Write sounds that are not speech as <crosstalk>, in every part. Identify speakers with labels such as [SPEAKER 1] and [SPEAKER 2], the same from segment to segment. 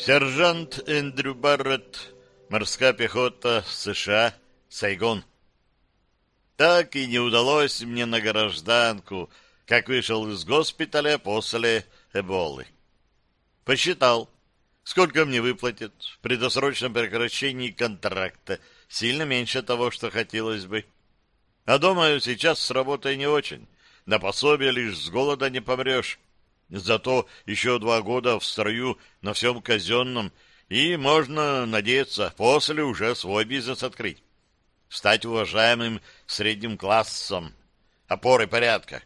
[SPEAKER 1] Сержант Эндрю Барретт, морская пехота США, Сайгон. Так и не удалось мне на гражданку, как вышел из госпиталя после эболы. Посчитал, сколько мне выплатят при досрочном прекращении контракта, сильно меньше того, что хотелось бы. А думаю, сейчас с работой не очень. На пособие лишь с голода не помрешь. Зато еще два года в строю на всем казенном, и можно надеяться после уже свой бизнес открыть. Стать уважаемым средним классом, опорой порядка.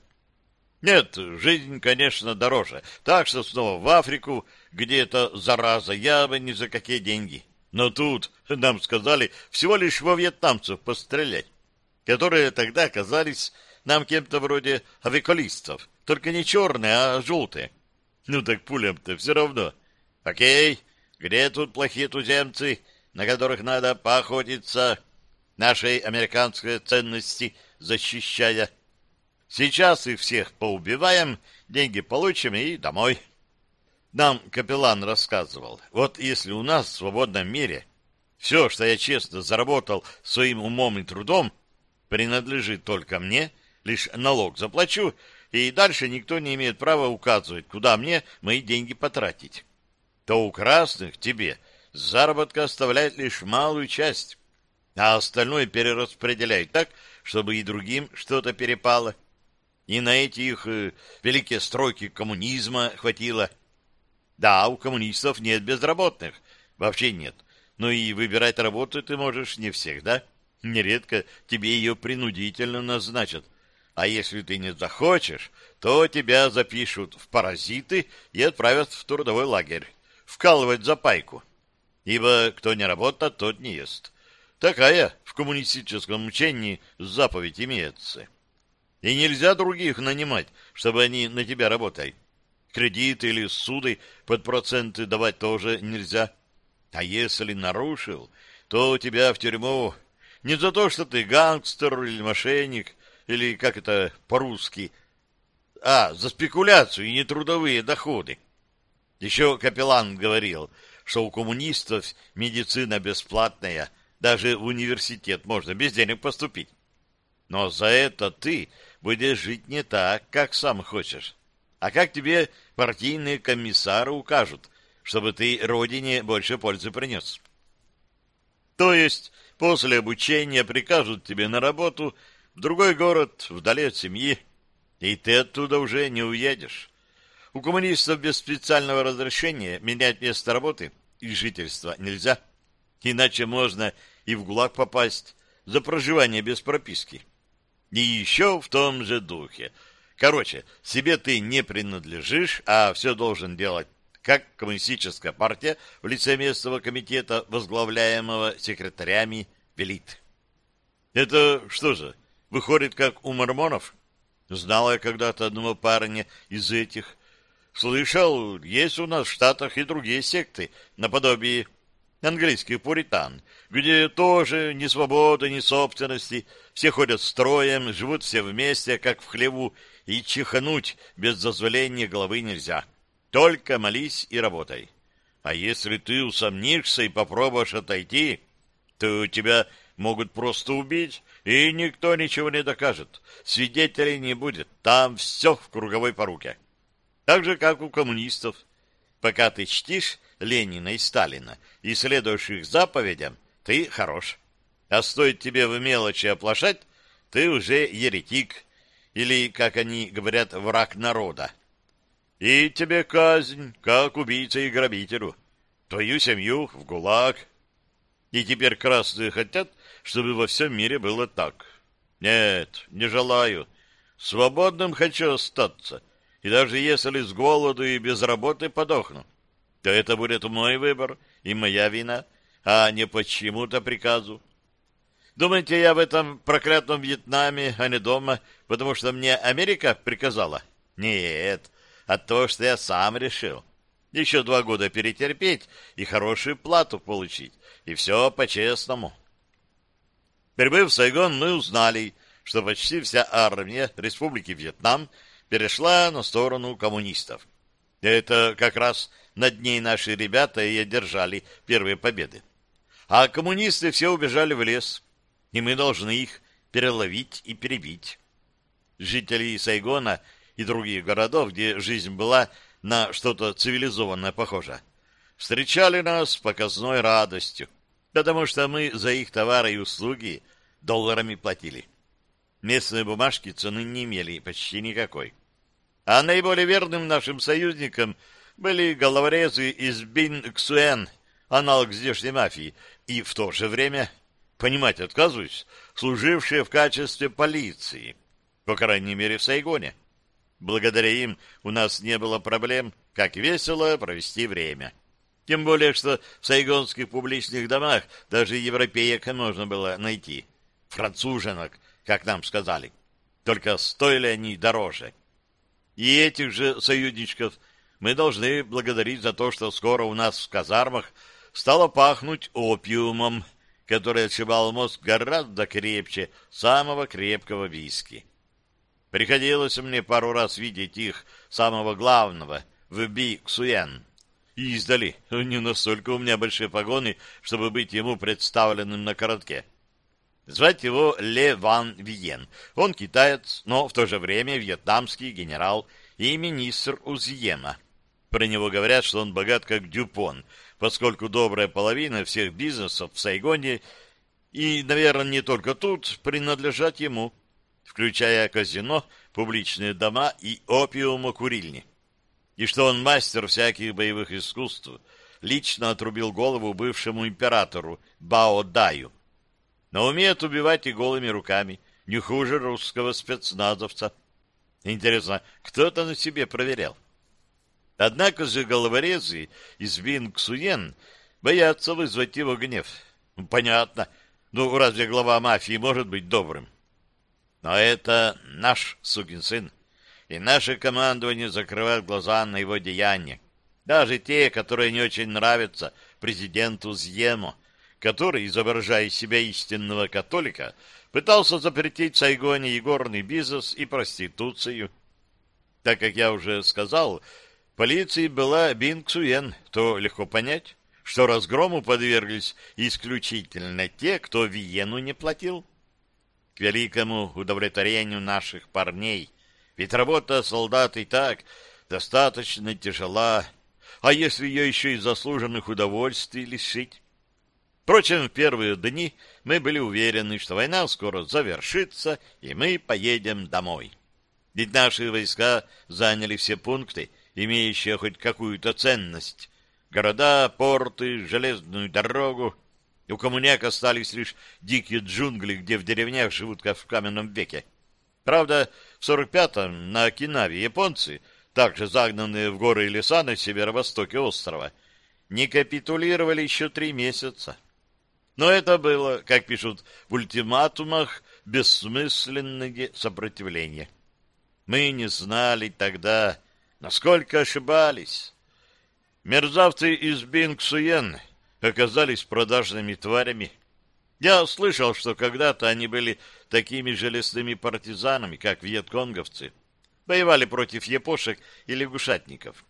[SPEAKER 1] Нет, жизнь, конечно, дороже. Так что снова в Африку, где это зараза, я бы ни за какие деньги. Но тут нам сказали всего лишь во вьетнамцев пострелять, которые тогда казались нам кем-то вроде авиколистов, только не черные, а желтые. Ну так пулям-то все равно. Окей, где тут плохие туземцы, на которых надо поохотиться, нашей американской ценности защищая? Сейчас их всех поубиваем, деньги получим и домой. Нам капеллан рассказывал, вот если у нас в свободном мире все, что я честно заработал своим умом и трудом, принадлежит только мне, лишь налог заплачу, и дальше никто не имеет права указывать, куда мне мои деньги потратить. То у красных тебе заработка оставляет лишь малую часть, а остальное перераспределяют так, чтобы и другим что-то перепало. И на эти их э, великие стройки коммунизма хватило. Да, у коммунистов нет безработных, вообще нет. Но и выбирать работу ты можешь не всегда. Нередко тебе ее принудительно назначат. А если ты не захочешь, то тебя запишут в паразиты и отправят в трудовой лагерь, вкалывать за пайку. Ибо кто не работает, тот не ест. Такая в коммунистическом учении заповедь имеется. И нельзя других нанимать, чтобы они на тебя работали. Кредиты или суды под проценты давать тоже нельзя. А если нарушил, то тебя в тюрьму не за то, что ты гангстер или мошенник, или как это по-русски, а, за спекуляцию и нетрудовые доходы. Еще капеллан говорил, что у коммунистов медицина бесплатная, даже в университет можно без денег поступить. Но за это ты будешь жить не так, как сам хочешь, а как тебе партийные комиссары укажут, чтобы ты родине больше пользы принес. То есть после обучения прикажут тебе на работу в другой город, вдали от семьи, и ты оттуда уже не уедешь. У коммунистов без специального разрешения менять место работы и жительства нельзя, иначе можно и в ГУЛАГ попасть за проживание без прописки. И еще в том же духе. Короче, себе ты не принадлежишь, а все должен делать как коммунистическая партия в лице местного комитета, возглавляемого секретарями, велит. Это что же, выходит, как у мормонов? Знал я когда-то одного парня из этих. Слышал, есть у нас в Штатах и другие секты, наподобие английских пуритан, где тоже ни свободы, ни собственности, все ходят строем, живут все вместе, как в хлеву, и чихануть без дозволения головы нельзя. Только молись и работай. А если ты усомнишься и попробуешь отойти, то тебя могут просто убить, и никто ничего не докажет. Свидетелей не будет, там все в круговой поруке. Так же, как у коммунистов. Пока ты чтишь Ленина и Сталина и следуешь их заповедям, ты хорош. А стоит тебе в мелочи оплошать, ты уже еретик, или, как они говорят, враг народа. И тебе казнь, как убийце и грабителю. Твою семью в ГУЛАГ. И теперь красные хотят, чтобы во всем мире было так. Нет, не желаю. Свободным хочу остаться. И даже если с голоду и без работы подохну, то это будет мой выбор и моя вина, а не почему-то приказу. Думаете, я в этом проклятом Вьетнаме, а не дома, потому что мне Америка приказала? Нет, а то, что я сам решил. Еще два года перетерпеть и хорошую плату получить, и все по-честному. Прибыв в Сайгон, мы узнали, что почти вся армия Республики Вьетнам перешла на сторону коммунистов. Это как раз над ней наши ребята и одержали первые победы. А коммунисты все убежали в лес, и мы должны их переловить и перебить. Жители Сайгона и других городов, где жизнь была на что-то цивилизованное похоже, встречали нас с показной радостью, потому что мы за их товары и услуги долларами платили. Местные бумажки цены не имели почти никакой. А наиболее верным нашим союзникам были головорезы из Бин-Ксуэн, аналог здешней мафии, и в то же время, понимать отказываюсь, служившие в качестве полиции, по крайней мере в Сайгоне. Благодаря им у нас не было проблем, как весело провести время. Тем более, что в сайгонских публичных домах даже европеек можно было найти. Француженок, как нам сказали. Только стоили они дороже. И этих же союзничков мы должны благодарить за то, что скоро у нас в казармах стало пахнуть опиумом, который отшибал мозг гораздо крепче самого крепкого виски. Приходилось мне пару раз видеть их, самого главного, в Би-Ксуян. И издали, не настолько у меня большие погоны, чтобы быть ему представленным на коротке. Звать его Ле Ван Виен. Он китаец, но в то же время вьетнамский генерал и министр Узьема. Про него говорят, что он богат как Дюпон, поскольку добрая половина всех бизнесов в Сайгоне и, наверное, не только тут, принадлежат ему, включая казино, публичные дома и опиумокурильни. И что он мастер всяких боевых искусств, лично отрубил голову бывшему императору Бао Даю. Но умеет убивать и голыми руками, не хуже русского спецназовца. Интересно, кто это на себе проверял? Однако же головорезы из Винксуен боятся вызвать его гнев. Ну, понятно. Ну, разве глава мафии может быть добрым? Но это наш сукин сын. И наше командование закрывает глаза на его деяния. Даже те, которые не очень нравятся президенту Зьемо, который, изображая себя истинного католика, пытался запретить в Сайгоне игорный бизнес и проституцию. Так как я уже сказал, полиции была Бинг то легко понять, что разгрому подверглись исключительно те, кто Виену не платил. К великому удовлетворению наших парней, ведь работа солдат и так достаточно тяжела, а если ее еще и заслуженных удовольствий лишить? Впрочем, в первые дни мы были уверены, что война скоро завершится, и мы поедем домой. Ведь наши войска заняли все пункты, имеющие хоть какую-то ценность. Города, порты, железную дорогу. У коммуняк остались лишь дикие джунгли, где в деревнях живут как в каменном веке. Правда, в 45-м на Окинаве японцы, также загнанные в горы и леса на северо-востоке острова, не капитулировали еще три месяца. Но это было, как пишут в ультиматумах, бессмысленное сопротивление. Мы не знали тогда, насколько ошибались. Мерзавцы из Бингсуен оказались продажными тварями. Я слышал, что когда-то они были такими же лесными партизанами, как вьетконговцы. Воевали против япошек и лягушатников.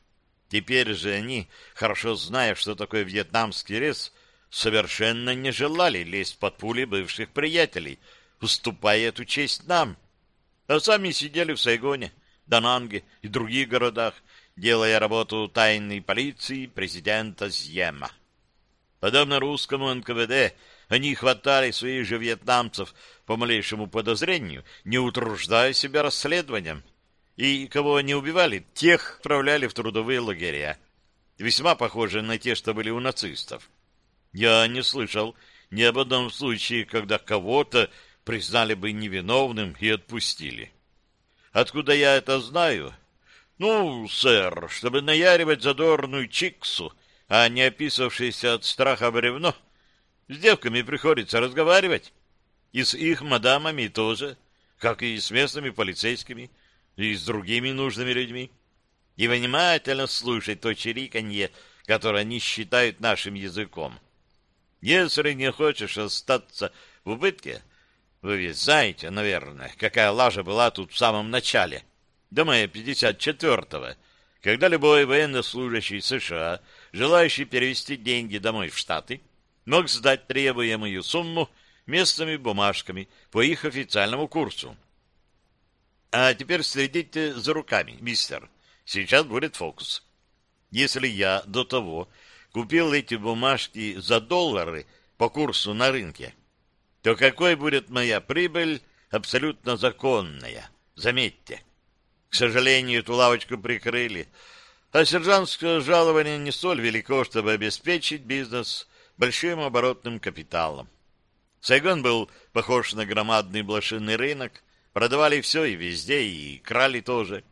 [SPEAKER 1] Теперь же они, хорошо зная, что такое вьетнамский лес, совершенно не желали лезть под пули бывших приятелей, уступая эту честь нам. А сами сидели в Сайгоне, Дананге и других городах, делая работу тайной полиции президента Зьема. Подобно русскому НКВД, они хватали своих же вьетнамцев по малейшему подозрению, не утруждая себя расследованием. И кого они убивали, тех отправляли в трудовые лагеря, весьма похожие на те, что были у нацистов. Я не слышал ни об одном случае, когда кого-то признали бы невиновным и отпустили. Откуда я это знаю? Ну, сэр, чтобы наяривать задорную чиксу, а не описавшееся от страха бревно, с девками приходится разговаривать. И с их мадамами тоже, как и с местными полицейскими, и с другими нужными людьми. И внимательно слушать то чириканье, которое они считают нашим языком. Если не хочешь остаться в убытке, вы ведь знаете, наверное, какая лажа была тут в самом начале, до мая 54-го, когда любой военнослужащий США, желающий перевести деньги домой в Штаты, мог сдать требуемую сумму местными бумажками по их официальному курсу. А теперь следите за руками, мистер. Сейчас будет фокус. Если я до того купил эти бумажки за доллары по курсу на рынке, то какой будет моя прибыль абсолютно законная? Заметьте. К сожалению, эту лавочку прикрыли, а сержантское жалование не столь велико, чтобы обеспечить бизнес большим оборотным капиталом. Сайгон был похож на громадный блошиный рынок, продавали все и везде, и крали тоже.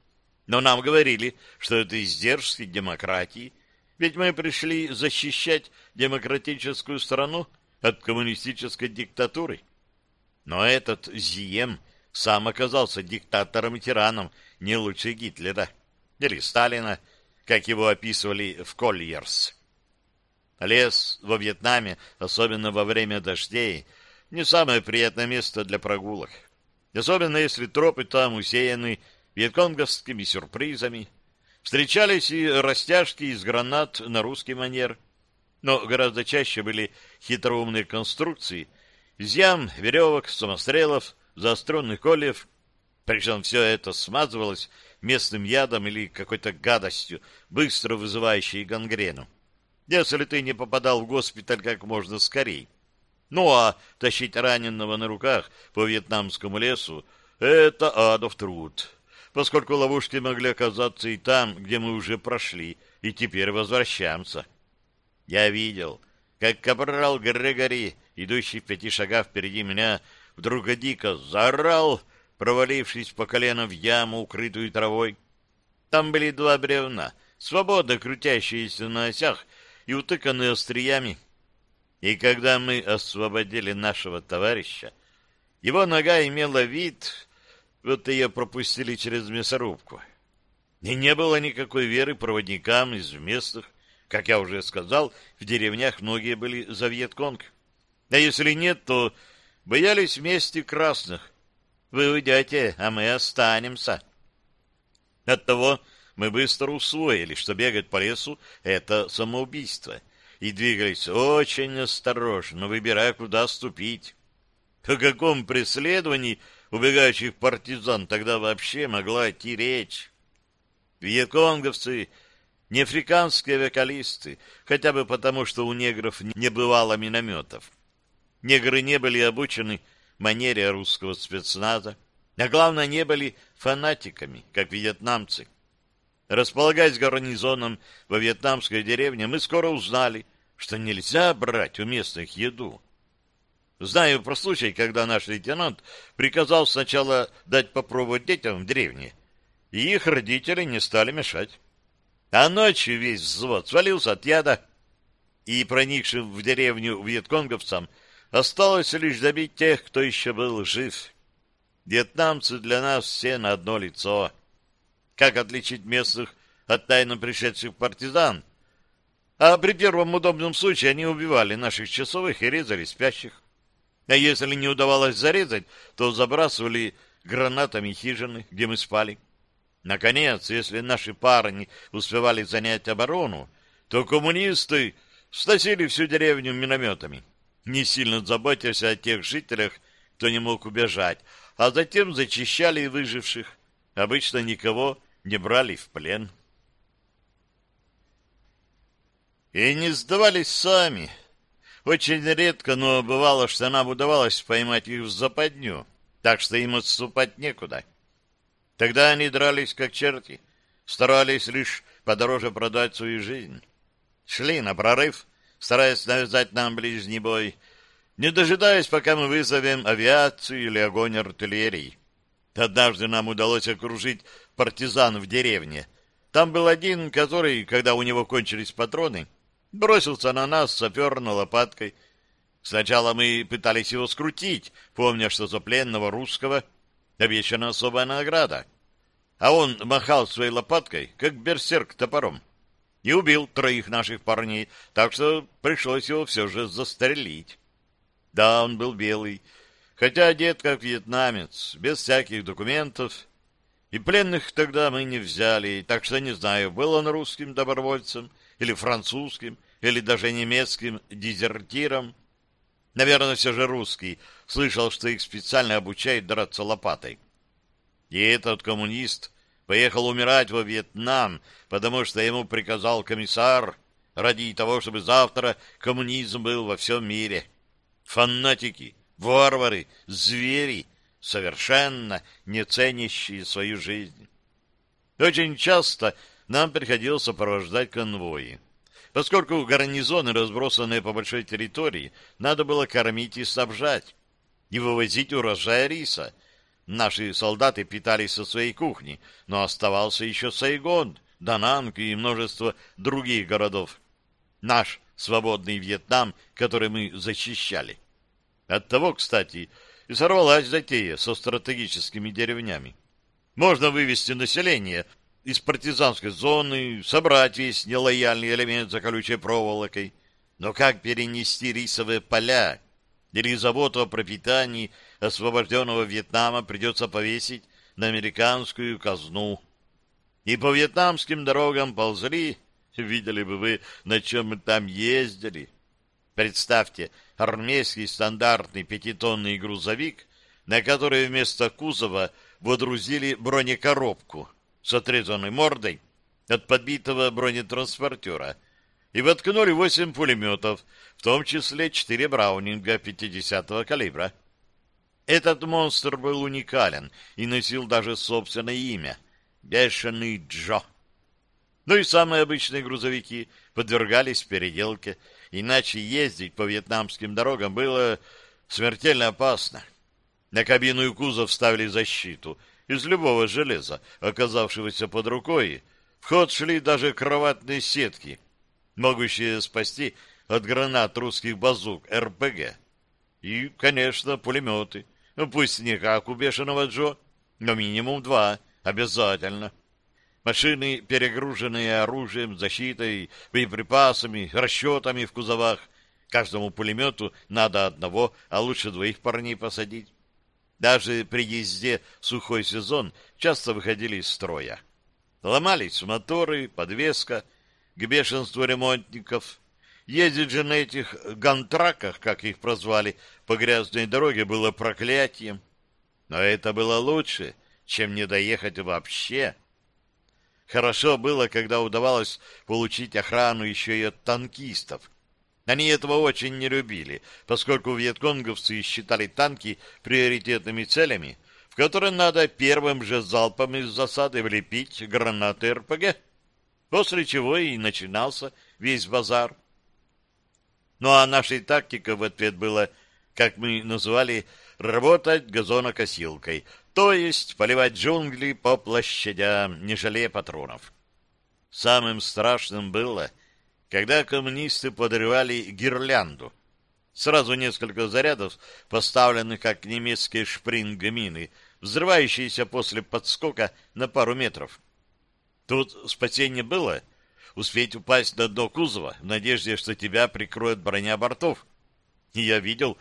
[SPEAKER 1] Но нам говорили, что это издержки демократии, ведь мы пришли защищать демократическую страну от коммунистической диктатуры. Но этот Зием сам оказался диктатором и тираном не лучше Гитлера или Сталина, как его описывали в Кольерс. Лес во Вьетнаме, особенно во время дождей, не самое приятное место для прогулок. Особенно если тропы там усеяны вьетконговскими сюрпризами. Встречались и растяжки из гранат на русский манер. Но гораздо чаще были хитроумные конструкции из ям, веревок, самострелов, заостренных кольев. Причем все это смазывалось местным ядом или какой-то гадостью, быстро вызывающей гангрену. Если ты не попадал в госпиталь как можно скорее. Ну а тащить раненого на руках по вьетнамскому лесу — это адов труд, поскольку ловушки могли оказаться и там, где мы уже прошли, и теперь возвращаемся. Я видел, как капрал Грегори, идущий в пяти шагах впереди меня, вдруг дико заорал, провалившись по колено в яму, укрытую травой. Там были два бревна, свободно крутящиеся на осях и утыканные остриями. И когда мы освободили нашего товарища, его нога имела вид, вот ее пропустили через мясорубку. И не было никакой веры проводникам из местных. Как я уже сказал, в деревнях многие были за Вьетконг. А если нет, то боялись вместе красных. Вы уйдете, а мы останемся. Оттого мы быстро усвоили, что бегать по лесу — это самоубийство, и двигались очень осторожно, выбирая, куда ступить. О каком преследовании убегающих партизан тогда вообще могла идти речь? Вьетконговцы — не африканские вокалисты, хотя бы потому, что у негров не бывало минометов. Негры не были обучены манере русского спецназа, а главное, не были фанатиками, как вьетнамцы. Располагаясь гарнизоном во вьетнамской деревне, мы скоро узнали, что нельзя брать у местных еду. Знаю про случай, когда наш лейтенант приказал сначала дать попробовать детям в деревне, и их родители не стали мешать. А ночью весь взвод свалился от яда, и проникшим в деревню вьетконговцам осталось лишь добить тех, кто еще был жив. Вьетнамцы для нас все на одно лицо. Как отличить местных от тайно пришедших партизан? А при первом удобном случае они убивали наших часовых и резали спящих. А если не удавалось зарезать, то забрасывали гранатами хижины, где мы спали. Наконец, если наши парни успевали занять оборону, то коммунисты сносили всю деревню минометами, не сильно заботясь о тех жителях, кто не мог убежать, а затем зачищали выживших. Обычно никого не брали в плен. И не сдавались сами. Очень редко, но бывало, что нам удавалось поймать их в западню, так что им отступать некуда. Тогда они дрались как черти, старались лишь подороже продать свою жизнь. Шли на прорыв, стараясь навязать нам ближний бой, не дожидаясь, пока мы вызовем авиацию или огонь артиллерии. Однажды нам удалось окружить партизан в деревне. Там был один, который, когда у него кончились патроны, бросился на нас саперной лопаткой. Сначала мы пытались его скрутить, помня, что за пленного русского обещана особая награда. А он махал своей лопаткой, как берсерк топором, и убил троих наших парней, так что пришлось его все же застрелить. Да, он был белый, хотя одет как вьетнамец, без всяких документов. И пленных тогда мы не взяли, так что не знаю, был он русским добровольцем или французским, или даже немецким дезертиром. Наверное, все же русский. Слышал, что их специально обучают драться лопатой. И этот коммунист поехал умирать во Вьетнам, потому что ему приказал комиссар ради того, чтобы завтра коммунизм был во всем мире. Фанатики, варвары, звери, совершенно не ценящие свою жизнь. Очень часто нам приходилось сопровождать конвои. Поскольку гарнизоны, разбросанные по большой территории, надо было кормить и снабжать, и вывозить урожай риса. Наши солдаты питались со своей кухни, но оставался еще Сайгон, Дананг и множество других городов. Наш свободный Вьетнам, который мы защищали. Оттого, кстати, и сорвалась затея со стратегическими деревнями. Можно вывести население из партизанской зоны, собрать весь нелояльный элемент за колючей проволокой. Но как перенести рисовые поля или заботу о пропитании освобожденного Вьетнама придется повесить на американскую казну. И по вьетнамским дорогам ползли, видели бы вы, на чем мы там ездили. Представьте, армейский стандартный пятитонный грузовик, на который вместо кузова водрузили бронекоробку — с отрезанной мордой от подбитого бронетранспортера и воткнули восемь пулеметов, в том числе четыре Браунинга 50-го калибра. Этот монстр был уникален и носил даже собственное имя — Бешеный Джо. Ну и самые обычные грузовики подвергались переделке, иначе ездить по вьетнамским дорогам было смертельно опасно. На кабину и кузов ставили защиту — из любого железа, оказавшегося под рукой, в ход шли даже кроватные сетки, могущие спасти от гранат русских базук РПГ. И, конечно, пулеметы. Ну, пусть не как у бешеного Джо, но минимум два, обязательно. Машины, перегруженные оружием, защитой, боеприпасами, расчетами в кузовах. Каждому пулемету надо одного, а лучше двоих парней посадить. Даже при езде в сухой сезон часто выходили из строя. Ломались моторы, подвеска, к бешенству ремонтников. Ездить же на этих гантраках, как их прозвали, по грязной дороге было проклятием. Но это было лучше, чем не доехать вообще. Хорошо было, когда удавалось получить охрану еще и от танкистов, они этого очень не любили, поскольку вьетконговцы считали танки приоритетными целями, в которые надо первым же залпом из засады влепить гранаты РПГ, после чего и начинался весь базар. Ну а нашей тактикой в ответ было, как мы называли, работать газонокосилкой, то есть поливать джунгли по площадям, не жалея патронов. Самым страшным было — когда коммунисты подрывали гирлянду. Сразу несколько зарядов, поставленных как немецкие шпрингмины, взрывающиеся после подскока на пару метров. Тут спасение было успеть упасть на дно кузова в надежде, что тебя прикроет броня бортов. И я видел,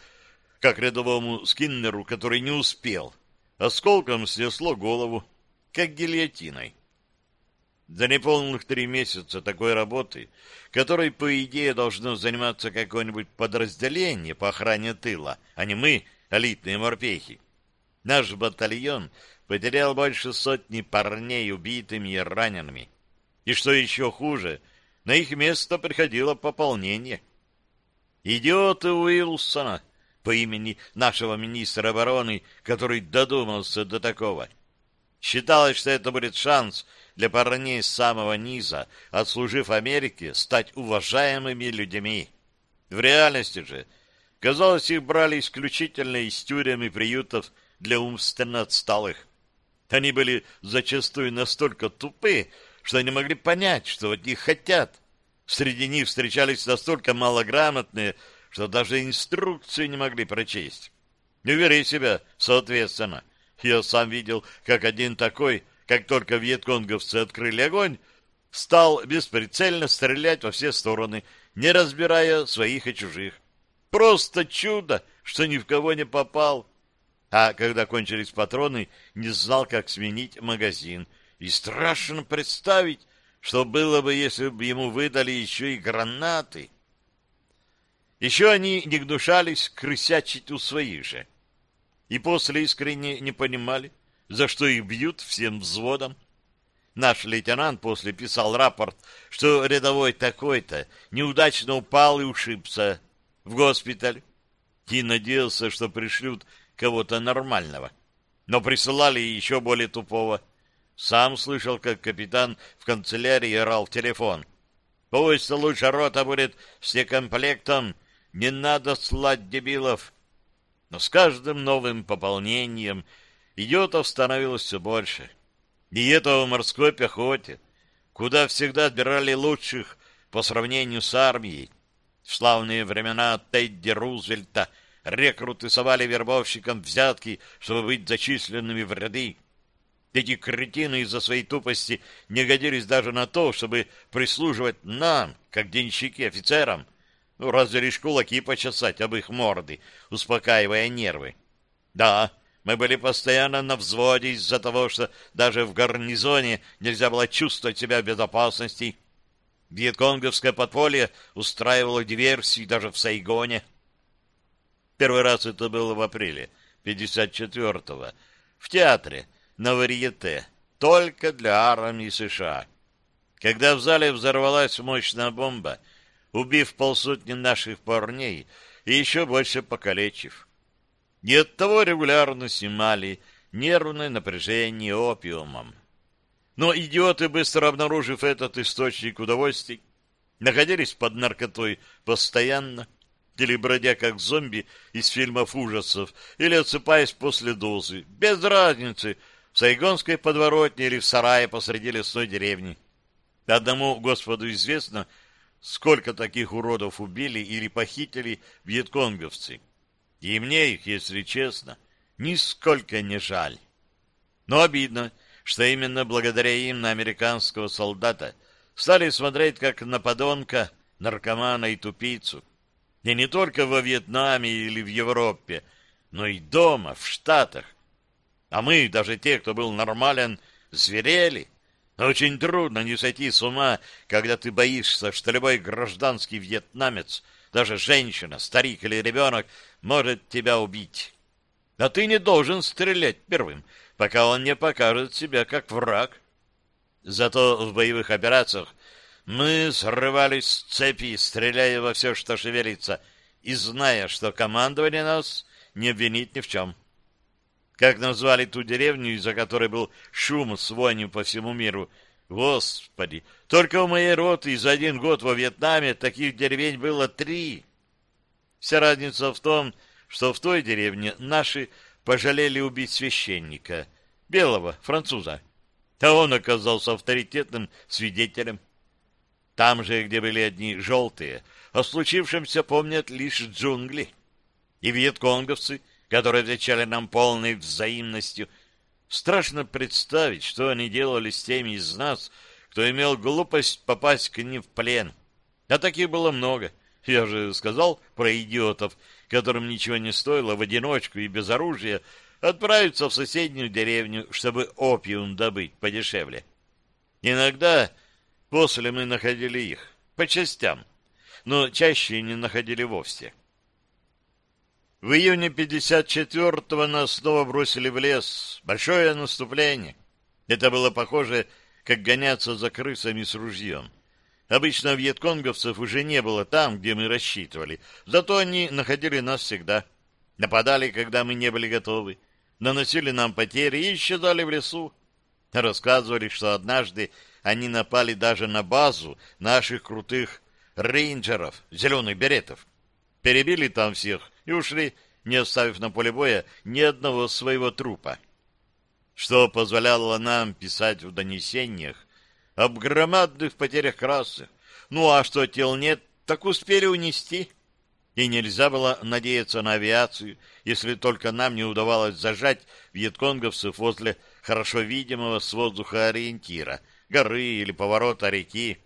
[SPEAKER 1] как рядовому скиннеру, который не успел, осколком снесло голову, как гильотиной. За неполных три месяца такой работы, которой, по идее, должно заниматься какое-нибудь подразделение по охране тыла, а не мы, элитные морпехи, наш батальон потерял больше сотни парней убитыми и ранеными. И что еще хуже, на их место приходило пополнение. Идиоты Уилсона по имени нашего министра обороны, который додумался до такого. Считалось, что это будет шанс — для парней с самого низа, отслужив Америке, стать уважаемыми людьми. В реальности же, казалось, их брали исключительно из тюрем и приютов для умственно отсталых. Они были зачастую настолько тупы, что не могли понять, что от них хотят. Среди них встречались настолько малограмотные, что даже инструкции не могли прочесть. Не вери себя, соответственно. Я сам видел, как один такой как только вьетконговцы открыли огонь, стал бесприцельно стрелять во все стороны, не разбирая своих и чужих. Просто чудо, что ни в кого не попал. а когда кончились патроны, не знал, как сменить магазин. И страшно представить, что было бы, если бы ему выдали еще и гранаты. Еще они не гнушались крысячить у своих же. И после искренне не понимали, за что их бьют всем взводом. Наш лейтенант после писал рапорт, что рядовой такой-то неудачно упал и ушибся в госпиталь. И надеялся, что пришлют кого-то нормального. Но присылали еще более тупого. Сам слышал, как капитан в канцелярии орал в телефон. «Пусть лучше рота будет с комплектом, не надо слать дебилов». Но с каждым новым пополнением идиотов становилось все больше. И это в морской пехоте, куда всегда отбирали лучших по сравнению с армией. В славные времена Тедди Рузвельта — Рекруты совали вербовщикам взятки, чтобы быть зачисленными в ряды. Эти кретины из-за своей тупости не годились даже на то, чтобы прислуживать нам, как денщики офицерам. Ну, разве лишь кулаки почесать об их морды, успокаивая нервы. Да, мы были постоянно на взводе из-за того, что даже в гарнизоне нельзя было чувствовать себя в безопасности. Вьетконговское подполье устраивало диверсии даже в Сайгоне. Первый раз это было в апреле 54-го в театре на Варьете, только для армии США. Когда в зале взорвалась мощная бомба, убив полсотни наших парней и еще больше покалечив. И оттого регулярно снимали нервное напряжение опиумом. Но идиоты, быстро обнаружив этот источник удовольствий, находились под наркотой постоянно, или бродя как зомби из фильмов ужасов, или отсыпаясь после дозы. Без разницы, в сайгонской подворотне или в сарае посреди лесной деревни. Одному Господу известно, сколько таких уродов убили или похитили вьетконговцы. И мне их, если честно, нисколько не жаль. Но обидно, что именно благодаря им на американского солдата стали смотреть как на подонка, наркомана и тупицу. И не только во Вьетнаме или в Европе, но и дома, в Штатах. А мы, даже те, кто был нормален, зверели. Очень трудно не сойти с ума, когда ты боишься, что любой гражданский вьетнамец, даже женщина, старик или ребенок, может тебя убить. А ты не должен стрелять первым, пока он не покажет себя как враг. Зато в боевых операциях мы срывались с цепи, стреляя во все, что шевелится, и зная, что командование нас не обвинит ни в чем. Как назвали ту деревню, из-за которой был шум с вонью по всему миру? Господи, только у моей роты за один год во Вьетнаме таких деревень было три. Вся разница в том, что в той деревне наши пожалели убить священника, белого, француза. А он оказался авторитетным свидетелем. Там же, где были одни желтые, о случившемся помнят лишь джунгли. И вьетконговцы, которые отвечали нам полной взаимностью. Страшно представить, что они делали с теми из нас, кто имел глупость попасть к ним в плен. А таких было много. Я же сказал про идиотов, которым ничего не стоило в одиночку и без оружия отправиться в соседнюю деревню, чтобы опиум добыть подешевле. Иногда После мы находили их, по частям, но чаще не находили вовсе. В июне 54-го нас снова бросили в лес. Большое наступление. Это было похоже, как гоняться за крысами с ружьем. Обычно вьетконговцев уже не было там, где мы рассчитывали. Зато они находили нас всегда. Нападали, когда мы не были готовы. Наносили нам потери и исчезали в лесу. Рассказывали, что однажды они напали даже на базу наших крутых рейнджеров, зеленых беретов. Перебили там всех и ушли, не оставив на поле боя ни одного своего трупа. Что позволяло нам писать в донесениях об громадных потерях красных. Ну а что тел нет, так успели унести. И нельзя было надеяться на авиацию, если только нам не удавалось зажать вьетконговцев возле хорошо видимого с воздуха ориентира — горы или поворота реки.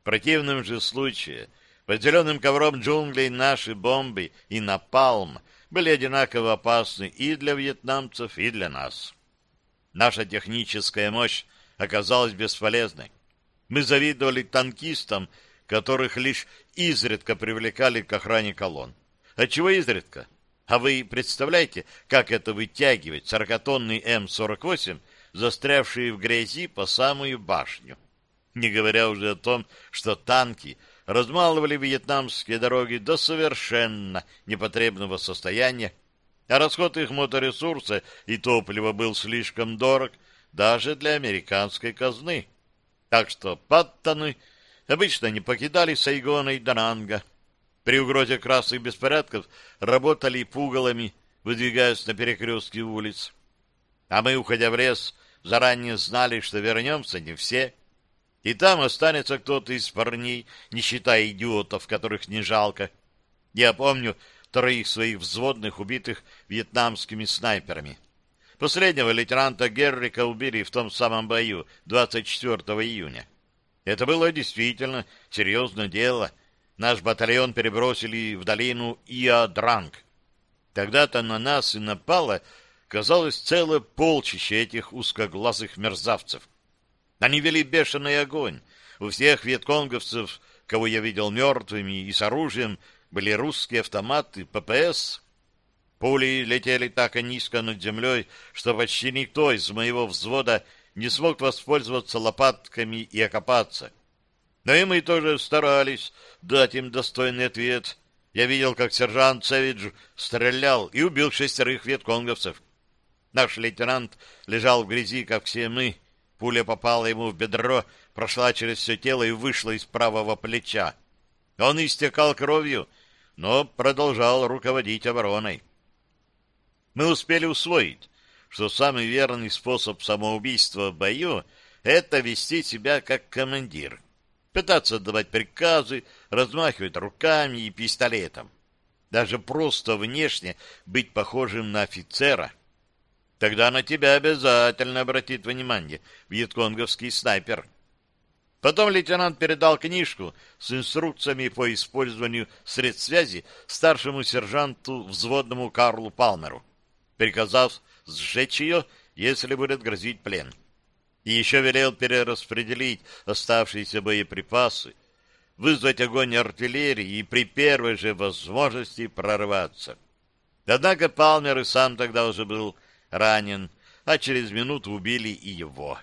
[SPEAKER 1] В противном же случае под зеленым ковром джунглей наши бомбы и напалм были одинаково опасны и для вьетнамцев, и для нас. Наша техническая мощь оказалась бесполезной. Мы завидовали танкистам, которых лишь изредка привлекали к охране колонн. Отчего изредка? А вы представляете, как это вытягивать сорокатонный М-48, застрявший в грязи по самую башню? Не говоря уже о том, что танки размалывали вьетнамские дороги до совершенно непотребного состояния, а расход их моторесурса и топлива был слишком дорог даже для американской казны. Так что паттоны обычно не покидали Сайгона и Дананга. При угрозе красных беспорядков работали пугалами, выдвигаясь на перекрестки улиц. А мы, уходя в лес, заранее знали, что вернемся не все. И там останется кто-то из парней, не считая идиотов, которых не жалко. Я помню троих своих взводных, убитых вьетнамскими снайперами. Последнего лейтенанта Геррика убили в том самом бою 24 июня. Это было действительно серьезное дело. Наш батальон перебросили в долину Иа-Дранг. Тогда-то на нас и напало, казалось, целое полчище этих узкоглазых мерзавцев. Они вели бешеный огонь. У всех вьетконговцев, кого я видел мертвыми и с оружием, были русские автоматы, ППС. Пули летели так низко над землей, что почти никто из моего взвода не смог воспользоваться лопатками и окопаться. Но и мы тоже старались дать им достойный ответ. Я видел, как сержант Севидж стрелял и убил шестерых вьетконговцев. Наш лейтенант лежал в грязи, как все мы. Пуля попала ему в бедро, прошла через все тело и вышла из правого плеча. Он истекал кровью, но продолжал руководить обороной. Мы успели усвоить, что самый верный способ самоубийства в бою — это вести себя как командир, пытаться отдавать приказы, размахивать руками и пистолетом, даже просто внешне быть похожим на офицера. Тогда на тебя обязательно обратит внимание вьетконговский снайпер. Потом лейтенант передал книжку с инструкциями по использованию средств связи старшему сержанту взводному Карлу Палмеру, приказав сжечь ее, если будет грозить плен. И еще велел перераспределить оставшиеся боеприпасы, вызвать огонь артиллерии и при первой же возможности прорваться. Однако Палмер и сам тогда уже был ранен, а через минуту убили и его.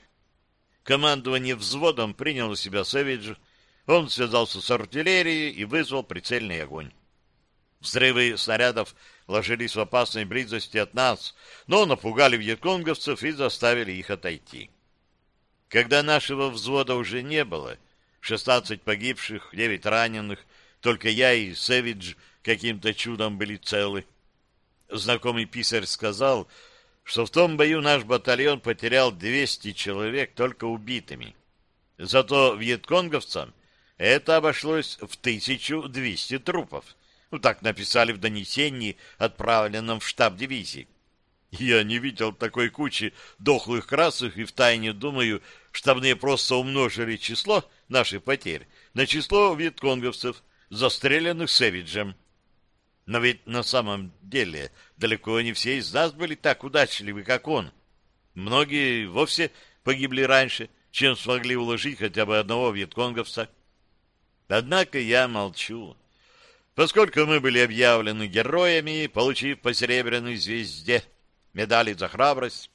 [SPEAKER 1] Командование взводом принял на себя Сэвидж. Он связался с артиллерией и вызвал прицельный огонь. Взрывы снарядов ложились в опасной близости от нас, но напугали вьетконговцев и заставили их отойти. Когда нашего взвода уже не было, 16 погибших, 9 раненых, только я и Сэвидж каким-то чудом были целы. Знакомый писарь сказал, что в том бою наш батальон потерял 200 человек только убитыми. Зато вьетконговцам это обошлось в 1200 трупов. Ну, так написали в донесении, отправленном в штаб дивизии. Я не видел такой кучи дохлых красных и втайне думаю, штабные просто умножили число наших потерь на число вьетконговцев, застреленных Сэвиджем. Но ведь на самом деле далеко не все из нас были так удачливы, как он. Многие вовсе погибли раньше, чем смогли уложить хотя бы одного вьетконговца. Однако я молчу. Поскольку мы были объявлены героями, получив по серебряной звезде медали за храбрость,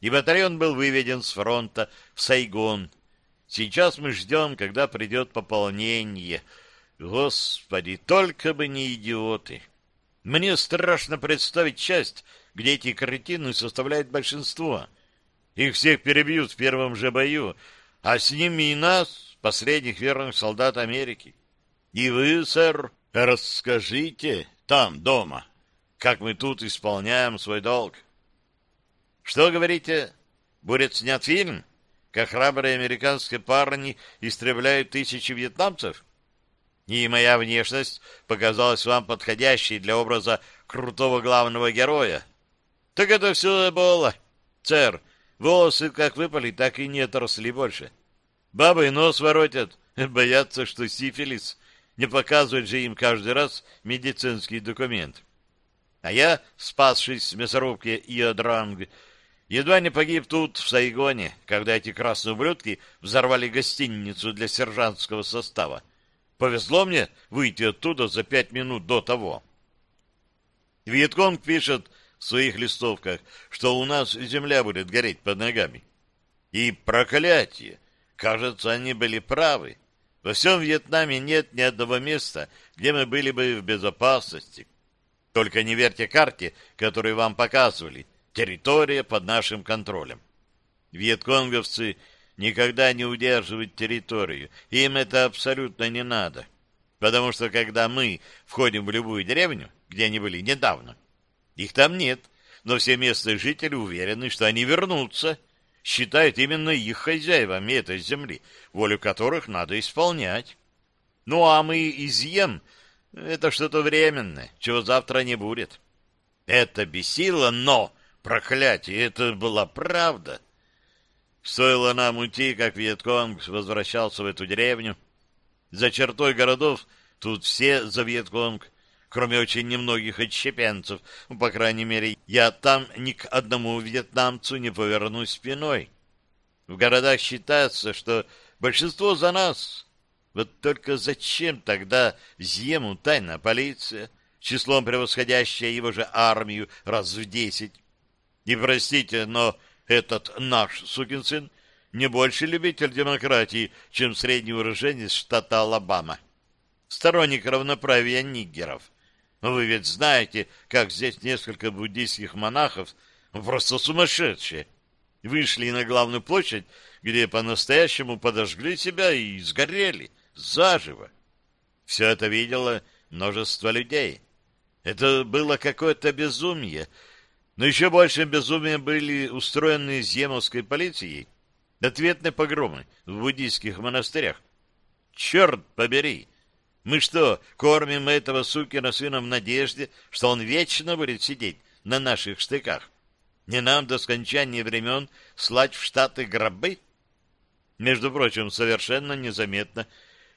[SPEAKER 1] и батальон был выведен с фронта в Сайгон. Сейчас мы ждем, когда придет пополнение — Господи, только бы не идиоты! Мне страшно представить часть, где эти кретины составляют большинство. Их всех перебьют в первом же бою, а с ними и нас, последних верных солдат Америки. И вы, сэр, расскажите там, дома, как мы тут исполняем свой долг. Что говорите? Будет снят фильм? Как храбрые американские парни истребляют тысячи вьетнамцев? И моя внешность показалась вам подходящей для образа крутого главного героя. Так это все было, сэр. Волосы как выпали, так и не отросли больше. Бабы нос воротят, <laughs> боятся, что сифилис. Не показывает же им каждый раз медицинский документ. А я, спасшись с мясорубки Иодранг, едва не погиб тут, в Сайгоне, когда эти красные ублюдки взорвали гостиницу для сержантского состава. Повезло мне выйти оттуда за пять минут до того. Вьетконг пишет в своих листовках, что у нас земля будет гореть под ногами. И проклятие! Кажется, они были правы. Во всем Вьетнаме нет ни одного места, где мы были бы в безопасности. Только не верьте карте, которую вам показывали. Территория под нашим контролем. Вьетконговцы никогда не удерживают территорию. Им это абсолютно не надо. Потому что когда мы входим в любую деревню, где они были недавно, их там нет, но все местные жители уверены, что они вернутся, считают именно их хозяевами этой земли, волю которых надо исполнять. Ну а мы изъем — это что-то временное, чего завтра не будет. Это бесило, но, проклятие, это была правда. Стоило нам уйти, как Вьетконг возвращался в эту деревню. За чертой городов тут все за Вьетконг, кроме очень немногих отщепенцев. Ну, по крайней мере, я там ни к одному вьетнамцу не повернусь спиной. В городах считается, что большинство за нас. Вот только зачем тогда Зьему тайная полиция, числом превосходящая его же армию раз в десять? И простите, но этот наш сукин сын не больше любитель демократии, чем средний уроженец штата Алабама. Сторонник равноправия нигеров. Но вы ведь знаете, как здесь несколько буддийских монахов, просто сумасшедшие, вышли на главную площадь, где по-настоящему подожгли себя и сгорели заживо. Все это видело множество людей. Это было какое-то безумие, но еще больше безумия были устроены земовской полицией ответные погромы в буддийских монастырях. Черт побери! Мы что, кормим этого сукина сына в надежде, что он вечно будет сидеть на наших штыках? Не нам до скончания времен слать в Штаты гробы? Между прочим, совершенно незаметно,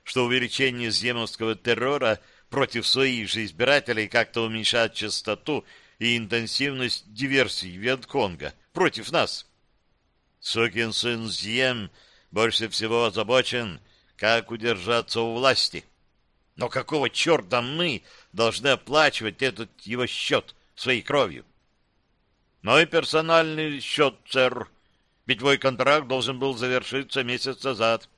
[SPEAKER 1] что увеличение земовского террора против своих же избирателей как-то уменьшает частоту и интенсивность диверсий Вьетконга против нас. Сукин сын Зьем больше всего озабочен, как удержаться у власти. Но какого черта мы должны оплачивать этот его счет своей кровью? Мой персональный счет, сэр. Ведь твой контракт должен был завершиться месяц назад.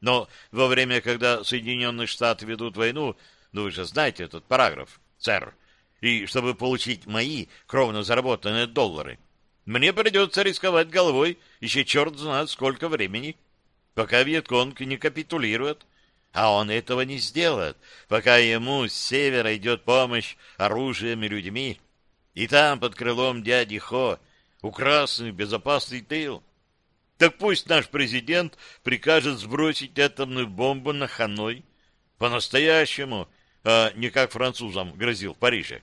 [SPEAKER 1] Но во время, когда Соединенные Штаты ведут войну, ну вы же знаете этот параграф, сэр, и чтобы получить мои кровно заработанные доллары, мне придется рисковать головой еще черт знает сколько времени, пока Вьетконг не капитулирует. А он этого не сделает, пока ему с севера идет помощь оружием и людьми. И там, под крылом дяди Хо, у красных безопасный тыл. Так пусть наш президент прикажет сбросить атомную бомбу на Ханой по-настоящему, а не как французам грозил в Париже.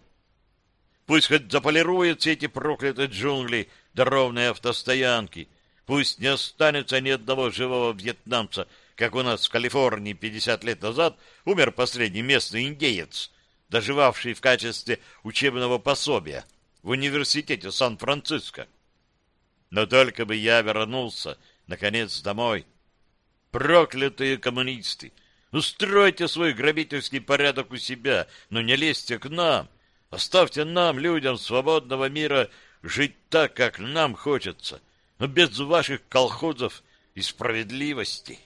[SPEAKER 1] Пусть хоть заполирует все эти проклятые джунгли до ровной автостоянки, пусть не останется ни одного живого вьетнамца, как у нас в Калифорнии 50 лет назад умер последний местный индеец, доживавший в качестве учебного пособия в университете Сан-Франциско. Но только бы я вернулся, наконец, домой. Проклятые коммунисты! Устройте свой грабительский порядок у себя, но не лезьте к нам. Оставьте нам, людям свободного мира, жить так, как нам хочется, но без ваших колхозов и справедливости».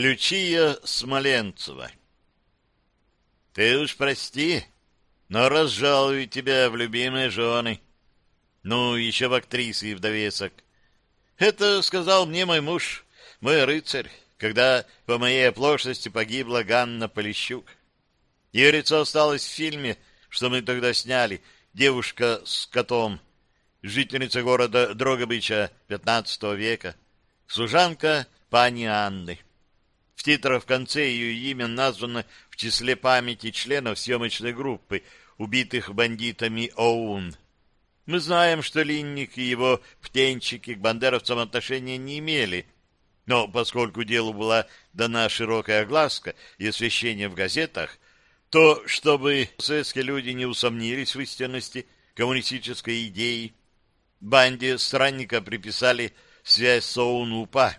[SPEAKER 1] Лючия Смоленцева Ты уж прости, но разжалую тебя в любимые жены. Ну, еще в актрисы и в довесок. Это сказал мне мой муж, мой рыцарь, когда по моей оплошности погибла Ганна Полищук. Ее лицо осталось в фильме, что мы тогда сняли, девушка с котом, жительница города Дрогобыча XV века, служанка пани Анны. В титрах в конце ее имя названо в числе памяти членов съемочной группы, убитых бандитами ОУН. Мы знаем, что Линник и его птенчики к бандеровцам отношения не имели, но поскольку делу была дана широкая огласка и освещение в газетах, то, чтобы советские люди не усомнились в истинности коммунистической идеи, банде странника приписали связь с ОУН-УПА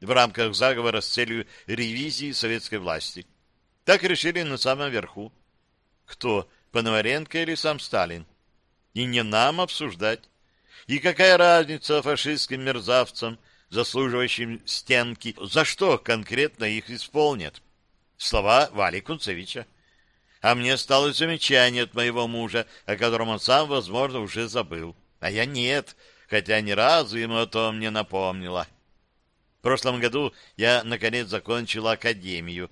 [SPEAKER 1] в рамках заговора с целью ревизии советской власти. Так решили на самом верху. Кто, Пономаренко или сам Сталин? И не нам обсуждать. И какая разница фашистским мерзавцам, заслуживающим стенки, за что конкретно их исполнят? Слова Вали Кунцевича. А мне стало замечание от моего мужа, о котором он сам, возможно, уже забыл. А я нет, хотя ни разу ему о том не напомнила. Прошлом году я, наконец, закончила академию,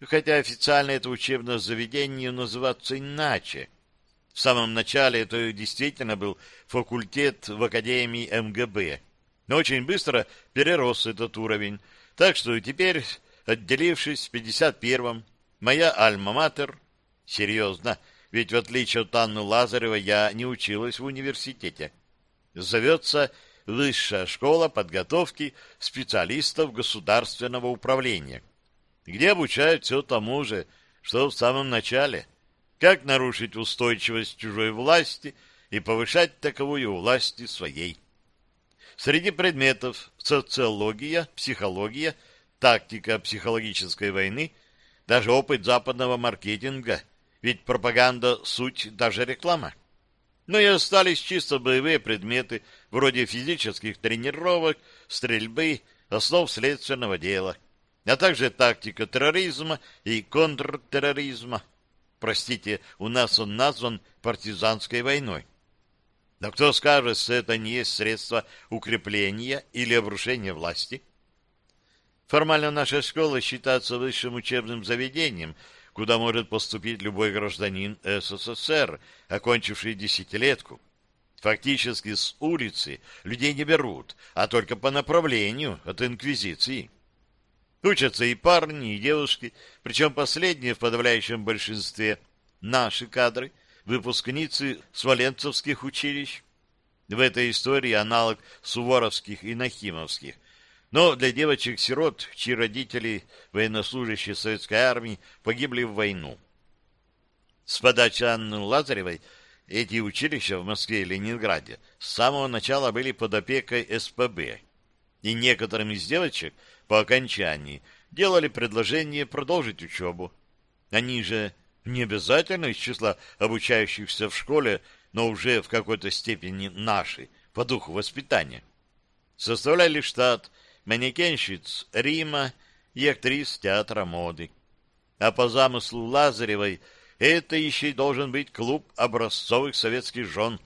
[SPEAKER 1] хотя официально это учебное заведение называться иначе. В самом начале это действительно был факультет в Академии МГБ, но очень быстро перерос этот уровень, так что теперь, отделившись в 51-м, моя альма-матер, серьезно, ведь в отличие от Анны Лазаревой я не училась в университете, зовется Высшая школа подготовки специалистов государственного управления, где обучают все тому же, что в самом начале, как нарушить устойчивость чужой власти и повышать таковую власти своей. Среди предметов социология, психология, тактика психологической войны, даже опыт западного маркетинга, ведь пропаганда – суть даже реклама но и остались чисто боевые предметы, вроде физических тренировок, стрельбы, основ следственного дела, а также тактика терроризма и контртерроризма. Простите, у нас он назван партизанской войной. Но кто скажет, что это не есть средство укрепления или обрушения власти? Формально наша школа считается высшим учебным заведением – куда может поступить любой гражданин СССР, окончивший десятилетку. Фактически с улицы людей не берут, а только по направлению от инквизиции. Учатся и парни, и девушки, причем последние в подавляющем большинстве наши кадры, выпускницы сваленцевских училищ. В этой истории аналог суворовских и нахимовских, но для девочек-сирот, чьи родители, военнослужащие советской армии, погибли в войну. С подачи Анны Лазаревой эти училища в Москве и Ленинграде с самого начала были под опекой СПБ, и некоторым из девочек по окончании делали предложение продолжить учебу. Они же не обязательно из числа обучающихся в школе, но уже в какой-то степени наши, по духу воспитания. Составляли штат манекенщиц Рима и актрис театра моды. А по замыслу Лазаревой это еще и должен быть клуб образцовых советских жен.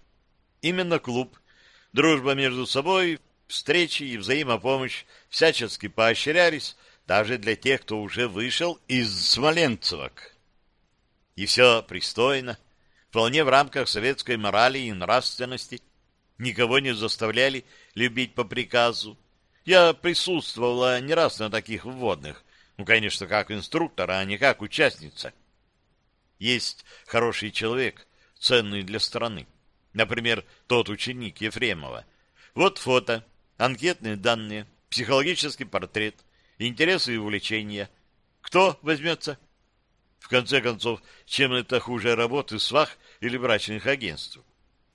[SPEAKER 1] Именно клуб. Дружба между собой, встречи и взаимопомощь всячески поощрялись даже для тех, кто уже вышел из Смоленцевок. И все пристойно, вполне в рамках советской морали и нравственности. Никого не заставляли любить по приказу, я присутствовала не раз на таких вводных, ну, конечно, как инструктор, а не как участница. Есть хороший человек, ценный для страны. Например, тот ученик Ефремова. Вот фото, анкетные данные, психологический портрет, интересы и увлечения. Кто возьмется? В конце концов, чем это хуже работы свах или брачных агентств?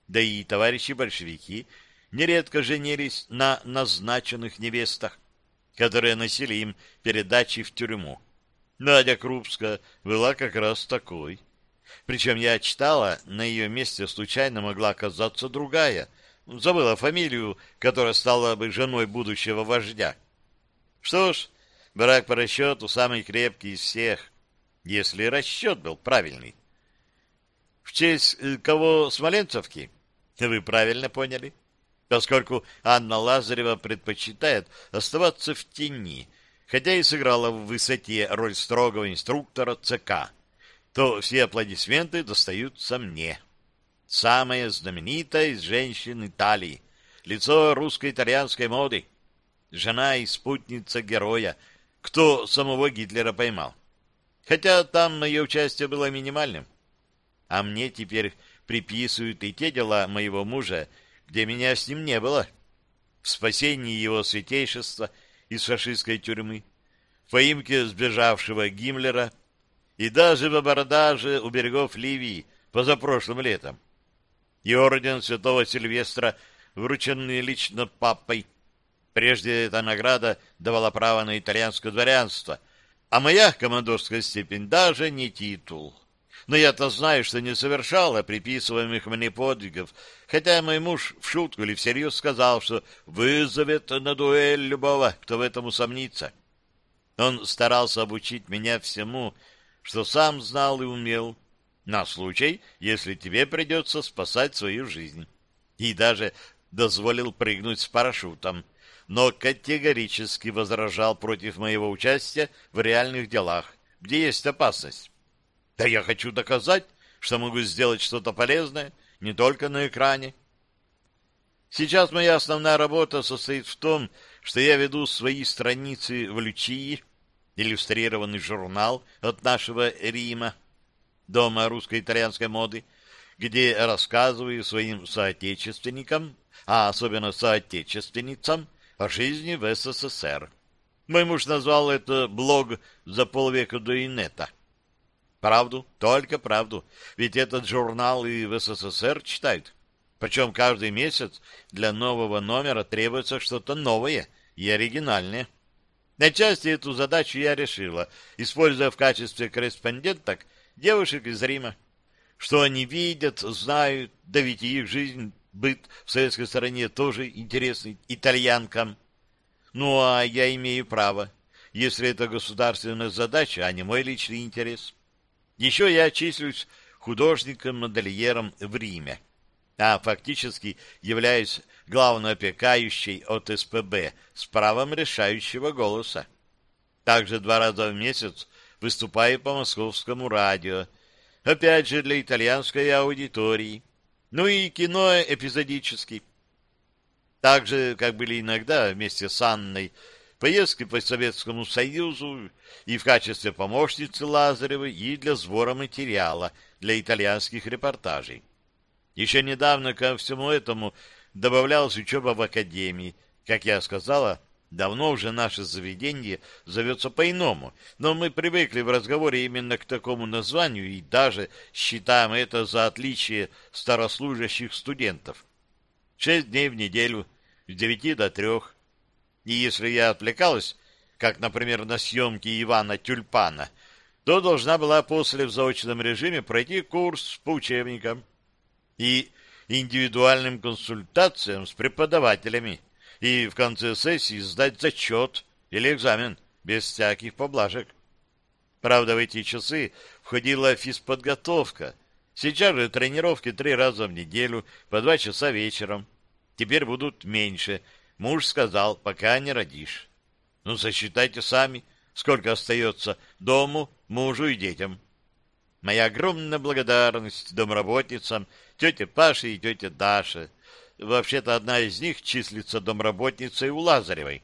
[SPEAKER 1] Да и товарищи большевики нередко женились на назначенных невестах, которые носили им передачи в тюрьму. Надя Крупская была как раз такой. Причем я читала, на ее месте случайно могла оказаться другая. Забыла фамилию, которая стала бы женой будущего вождя. Что ж, брак по расчету самый крепкий из всех, если расчет был правильный. В честь э, кого Смоленцевки? Вы правильно поняли поскольку Анна Лазарева предпочитает оставаться в тени, хотя и сыграла в высоте роль строгого инструктора ЦК, то все аплодисменты достаются мне. самая знаменитая из женщин Италии, лицо русско-итальянской моды, жена и спутница героя, кто самого Гитлера поймал. Хотя там мое участие было минимальным. А мне теперь приписывают и те дела моего мужа, где меня с ним не было. В спасении его святейшества из фашистской тюрьмы, в поимке сбежавшего Гиммлера и даже в абордаже у берегов Ливии позапрошлым летом. И орден святого Сильвестра, врученный лично папой. Прежде эта награда давала право на итальянское дворянство, а моя командорская степень даже не титул. Но я-то знаю, что не совершала приписываемых мне подвигов, хотя мой муж в шутку или всерьез сказал, что вызовет на дуэль любого, кто в этом усомнится. Он старался обучить меня всему, что сам знал и умел, на случай, если тебе придется спасать свою жизнь. И даже дозволил прыгнуть с парашютом, но категорически возражал против моего участия в реальных делах, где есть опасность. Да я хочу доказать, что могу сделать что-то полезное не только на экране. Сейчас моя основная работа состоит в том, что я веду свои страницы в Лючии, иллюстрированный журнал от нашего Рима, дома русско-итальянской моды, где рассказываю своим соотечественникам, а особенно соотечественницам, о жизни в СССР. Мой муж назвал это блог за полвека до инета. Правду, только правду. Ведь этот журнал и в СССР читают. Причем каждый месяц для нового номера требуется что-то новое и оригинальное. На части эту задачу я решила, используя в качестве корреспонденток девушек из Рима. Что они видят, знают, да ведь их жизнь, быт в советской стороне тоже интересный итальянкам. Ну, а я имею право, если это государственная задача, а не мой личный интерес. Еще я числюсь художником-модельером в Риме, а фактически являюсь главноопекающей от СПБ с правом решающего голоса. Также два раза в месяц выступаю по московскому радио, опять же для итальянской аудитории, ну и кино эпизодически. Так же, как были иногда вместе с Анной поездки по Советскому Союзу и в качестве помощницы Лазаревой, и для сбора материала для итальянских репортажей. Еще недавно ко всему этому добавлялась учеба в академии. Как я сказала, давно уже наше заведение зовется по-иному, но мы привыкли в разговоре именно к такому названию и даже считаем это за отличие старослужащих студентов. Шесть дней в неделю, с девяти до трех, и если я отвлекалась, как, например, на съемки Ивана Тюльпана, то должна была после в заочном режиме пройти курс по учебникам и индивидуальным консультациям с преподавателями и в конце сессии сдать зачет или экзамен без всяких поблажек. Правда, в эти часы входила физподготовка. Сейчас же тренировки три раза в неделю по два часа вечером. Теперь будут меньше – Муж сказал, пока не родишь. Ну, сосчитайте сами, сколько остается дому, мужу и детям. Моя огромная благодарность домработницам, тете Паше и тете Даше. Вообще-то одна из них числится домработницей у Лазаревой.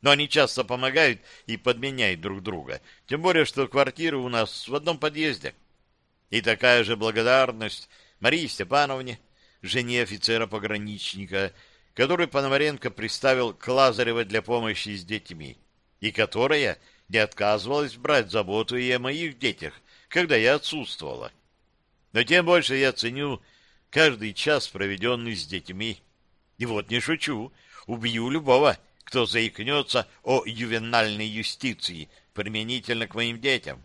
[SPEAKER 1] Но они часто помогают и подменяют друг друга. Тем более, что квартиры у нас в одном подъезде. И такая же благодарность Марии Степановне, жене офицера-пограничника, который Пономаренко приставил к Лазаревой для помощи с детьми, и которая не отказывалась брать заботу и о моих детях, когда я отсутствовала. Но тем больше я ценю каждый час, проведенный с детьми. И вот не шучу, убью любого, кто заикнется о ювенальной юстиции применительно к моим детям.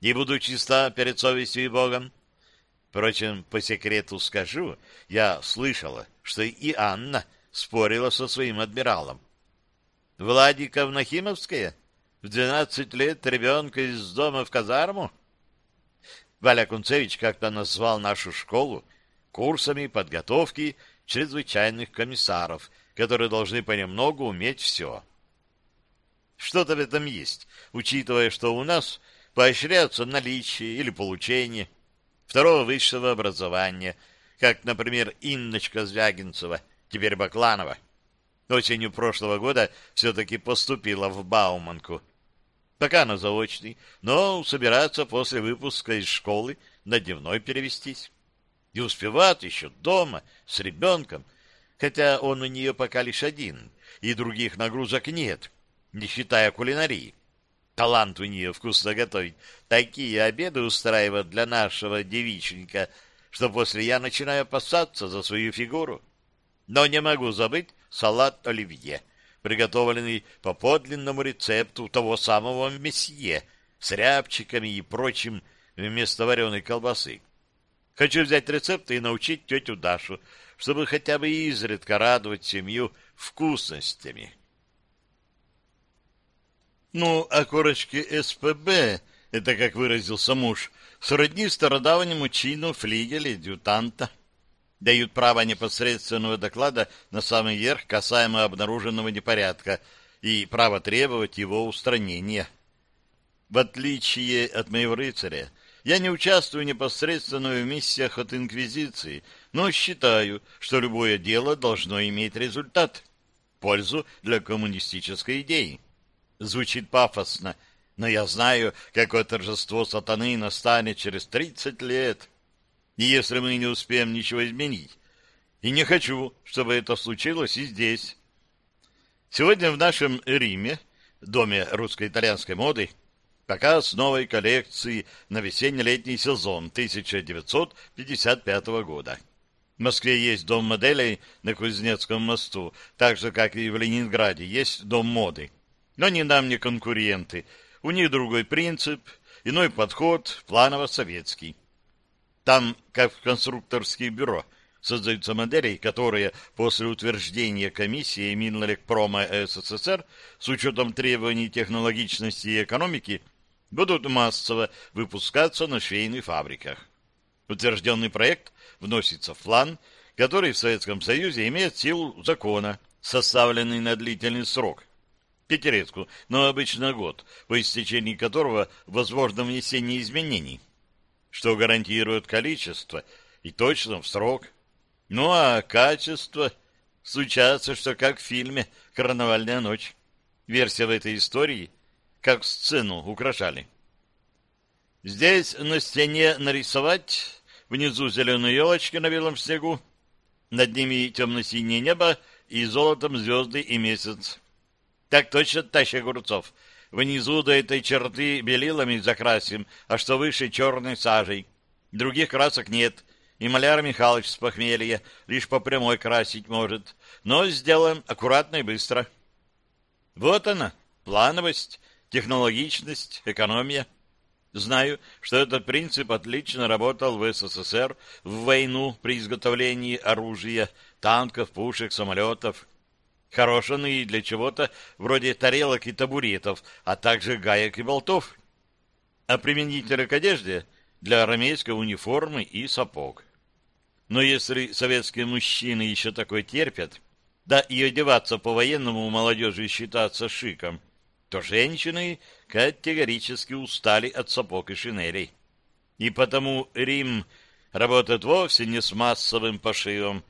[SPEAKER 1] И буду чиста перед совестью и Богом. Впрочем, по секрету скажу, я слышала, что и Анна спорила со своим адмиралом. Владика Нахимовская? В двенадцать лет ребенка из дома в казарму? Валя Кунцевич как-то назвал нашу школу курсами подготовки чрезвычайных комиссаров, которые должны понемногу уметь все. Что-то в этом есть, учитывая, что у нас поощряется наличие или получение второго высшего образования – как, например, Инночка Звягинцева, теперь Бакланова. Осенью прошлого года все-таки поступила в Бауманку. Пока на заочный, но собирается после выпуска из школы на дневной перевестись. И успевает еще дома, с ребенком, хотя он у нее пока лишь один, и других нагрузок нет, не считая кулинарии. Талант у нее вкусно готовить. Такие обеды устраивать для нашего девичника, что после я начинаю опасаться за свою фигуру. Но не могу забыть салат оливье, приготовленный по подлинному рецепту того самого месье, с рябчиками и прочим вместо вареной колбасы. Хочу взять рецепты и научить тетю Дашу, чтобы хотя бы изредка радовать семью вкусностями. Ну, а корочки СПБ, это, как выразился муж, сродни стародавнему чину флигеля-дютанта. Дают право непосредственного доклада на самый верх касаемо обнаруженного непорядка и право требовать его устранения. В отличие от моего рыцаря, я не участвую непосредственно в миссиях от Инквизиции, но считаю, что любое дело должно иметь результат, пользу для коммунистической идеи. Звучит пафосно, но я знаю, какое торжество сатаны настанет через тридцать лет, и если мы не успеем ничего изменить. И не хочу, чтобы это случилось и здесь. Сегодня в нашем Риме, доме русско-итальянской моды, показ новой коллекции на весенне-летний сезон 1955 года. В Москве есть дом моделей на Кузнецком мосту, так же, как и в Ленинграде есть дом моды. Но они нам не конкуренты. У них другой принцип, иной подход, планово-советский. Там, как в конструкторских бюро, создаются модели, которые после утверждения комиссии Минэлекпрома СССР с учетом требований технологичности и экономики будут массово выпускаться на швейных фабриках. Утвержденный проект вносится в план, который в Советском Союзе имеет силу закона, составленный на длительный срок – пятилетку, но обычно год, по истечении которого возможно внесение изменений, что гарантирует количество и точно в срок. Ну а качество случается, что как в фильме «Карнавальная ночь». Версия в этой истории, как сцену украшали. Здесь на стене нарисовать, внизу зеленые елочки на белом снегу, над ними темно-синее небо и золотом звезды и месяц. Так точно, таща огурцов. Внизу до этой черты белилами закрасим, а что выше черной сажей. Других красок нет, и маляр Михайлович с похмелья лишь по прямой красить может. Но сделаем аккуратно и быстро. Вот она, плановость, технологичность, экономия. Знаю, что этот принцип отлично работал в СССР в войну при изготовлении оружия, танков, пушек, самолетов. Хорош он и для чего-то вроде тарелок и табуретов, а также гаек и болтов. А применительно к одежде для армейской униформы и сапог. Но если советские мужчины еще такое терпят, да и одеваться по-военному у молодежи считаться шиком, то женщины категорически устали от сапог и шинелей. И потому Рим работает вовсе не с массовым пошивом,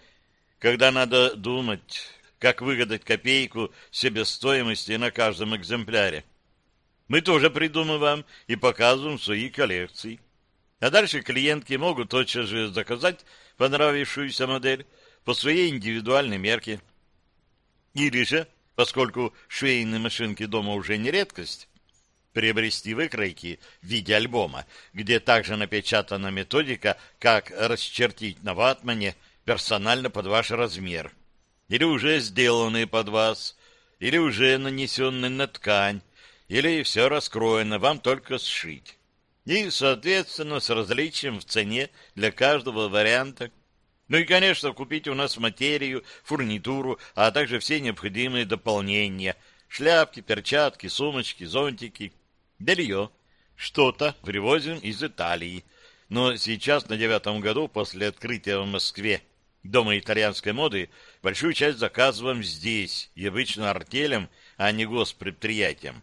[SPEAKER 1] когда надо думать, как выгадать копейку себестоимости на каждом экземпляре. Мы тоже придумываем и показываем свои коллекции. А дальше клиентки могут тотчас же заказать понравившуюся модель по своей индивидуальной мерке. Или же, поскольку швейные машинки дома уже не редкость, приобрести выкройки в виде альбома, где также напечатана методика, как расчертить на ватмане персонально под ваш размер – или уже сделанные под вас, или уже нанесенные на ткань, или все раскроено, вам только сшить. И, соответственно, с различием в цене для каждого варианта. Ну и, конечно, купить у нас материю, фурнитуру, а также все необходимые дополнения. Шляпки, перчатки, сумочки, зонтики, белье. Что-то привозим из Италии. Но сейчас, на девятом году, после открытия в Москве Дома итальянской моды большую часть заказываем здесь, и обычно артелям, а не госпредприятиям.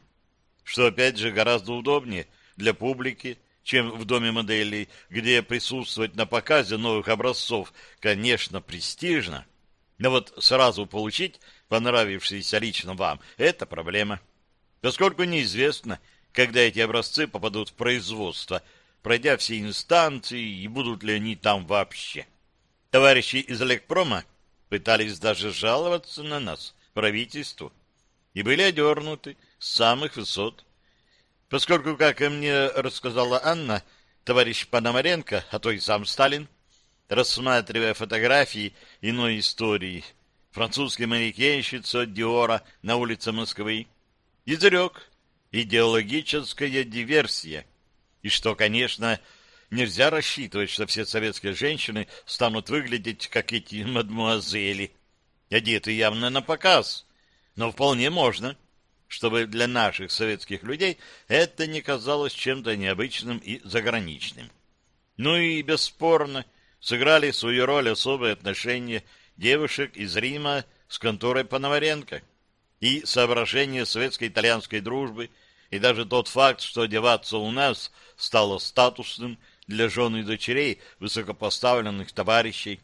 [SPEAKER 1] Что, опять же, гораздо удобнее для публики, чем в доме моделей, где присутствовать на показе новых образцов, конечно, престижно, но вот сразу получить понравившийся лично вам – это проблема. Поскольку неизвестно, когда эти образцы попадут в производство, пройдя все инстанции, и будут ли они там вообще. Товарищи из Элекпрома пытались даже жаловаться на нас, правительству, и были одернуты с самых высот. Поскольку, как и мне рассказала Анна, товарищ Пономаренко, а то и сам Сталин, рассматривая фотографии иной истории, французской манекенщицы от Диора на улице Москвы, изрек идеологическая диверсия, и что, конечно, нельзя рассчитывать, что все советские женщины станут выглядеть, как эти мадмуазели, одеты явно на показ, но вполне можно чтобы для наших советских людей это не казалось чем-то необычным и заграничным. Ну и, бесспорно, сыграли свою роль особые отношения девушек из Рима с конторой Пономаренко и соображение советско-итальянской дружбы, и даже тот факт, что одеваться у нас стало статусным для жен и дочерей высокопоставленных товарищей,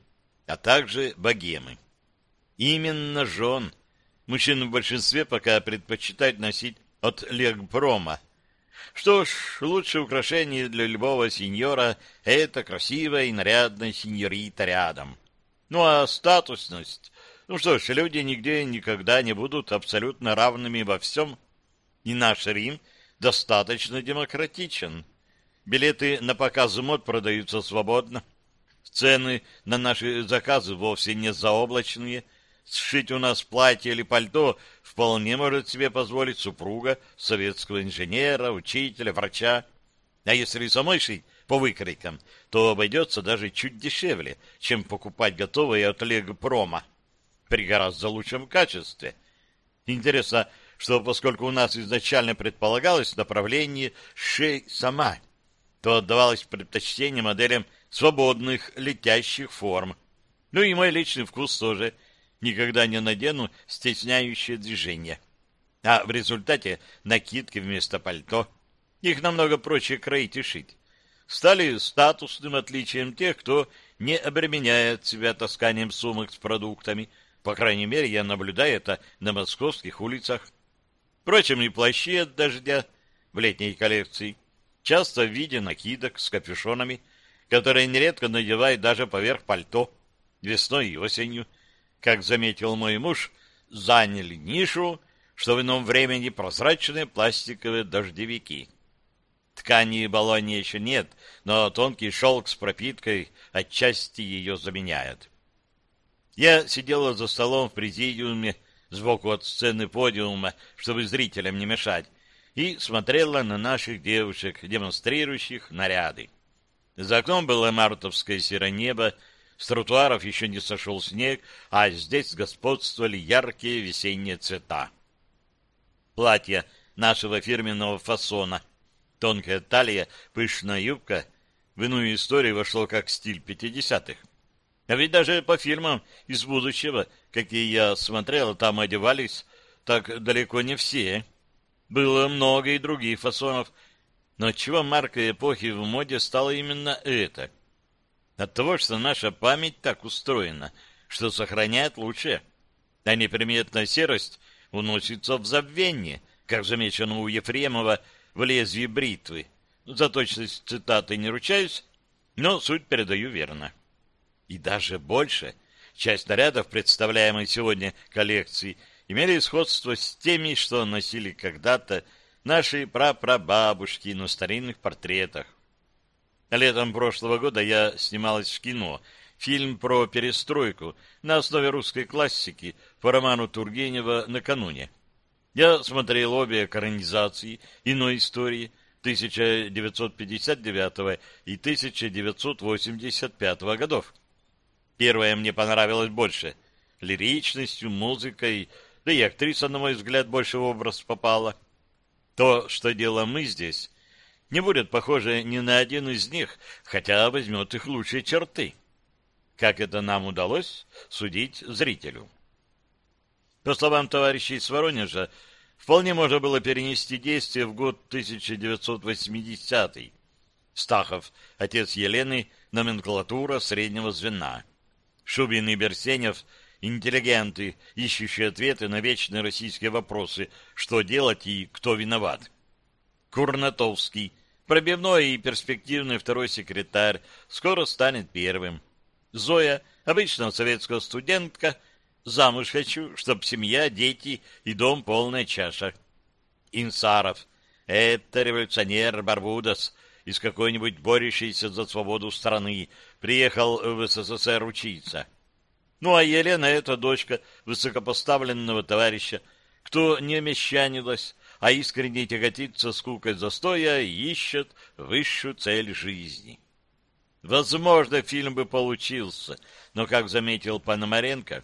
[SPEAKER 1] а также богемы. Именно жен – Мужчины в большинстве пока предпочитают носить от Легпрома. Что ж, лучшее украшение для любого сеньора — это красивая и нарядная сеньорита рядом. Ну а статусность... Ну что ж, люди нигде никогда не будут абсолютно равными во всем. И наш Рим достаточно демократичен. Билеты на показы мод продаются свободно. Цены на наши заказы вовсе не заоблачные — Сшить у нас платье или пальто вполне может себе позволить супруга советского инженера, учителя, врача. А если самой шить по выкройкам, то обойдется даже чуть дешевле, чем покупать готовые от Легпрома при гораздо лучшем качестве. Интересно, что поскольку у нас изначально предполагалось направление «шей сама», то отдавалось предпочтение моделям свободных летящих форм. Ну и мой личный вкус тоже – никогда не надену стесняющее движение. А в результате накидки вместо пальто. Их намного проще кроить и шить. Стали статусным отличием тех, кто не обременяет себя тасканием сумок с продуктами. По крайней мере, я наблюдаю это на московских улицах. Впрочем, и плащи от дождя в летней коллекции часто в виде накидок с капюшонами, которые нередко надевают даже поверх пальто весной и осенью, как заметил мой муж, заняли нишу, что в ином времени прозрачные пластиковые дождевики. Ткани баллони еще нет, но тонкий шелк с пропиткой отчасти ее заменяет. Я сидела за столом в президиуме, сбоку от сцены подиума, чтобы зрителям не мешать, и смотрела на наших девушек, демонстрирующих наряды. За окном было мартовское серое небо, с тротуаров еще не сошел снег, а здесь господствовали яркие весенние цвета. Платье нашего фирменного фасона, тонкая талия, пышная юбка в иную историю вошло как стиль пятидесятых. А ведь даже по фильмам из будущего, какие я смотрел, там одевались так далеко не все. Было много и других фасонов, но чего маркой эпохи в моде стало именно это — от того, что наша память так устроена, что сохраняет лучшее, а неприметная серость уносится в забвение, как замечено у Ефремова в лезвии бритвы. За точность цитаты не ручаюсь, но суть передаю верно. И даже больше. Часть нарядов, представляемой сегодня коллекции, имели сходство с теми, что носили когда-то наши прапрабабушки на старинных портретах. Летом прошлого года я снималась в кино. Фильм про перестройку на основе русской классики по роману Тургенева «Накануне». Я смотрел обе экранизации иной истории 1959 и 1985 годов. Первая мне понравилась больше. Лиричностью, музыкой, да и актриса, на мой взгляд, больше в образ попала. То, что делаем мы здесь, не будет похоже ни на один из них, хотя возьмет их лучшие черты. Как это нам удалось судить зрителю? По словам товарищей из Воронежа, вполне можно было перенести действие в год 1980 Стахов, отец Елены, номенклатура среднего звена. Шубин и Берсенев — интеллигенты, ищущие ответы на вечные российские вопросы, что делать и кто виноват. Курнатовский, пробивной и перспективный второй секретарь, скоро станет первым. Зоя, обычно советская студентка, замуж хочу, чтоб семья, дети и дом полная чаша. Инсаров, это революционер Барбудос из какой-нибудь борющейся за свободу страны, приехал в СССР учиться. Ну, а Елена — это дочка высокопоставленного товарища, кто не мещанилась, а искренне тяготится скукой застоя и ищет высшую цель жизни. Возможно, фильм бы получился, но, как заметил Пономаренко,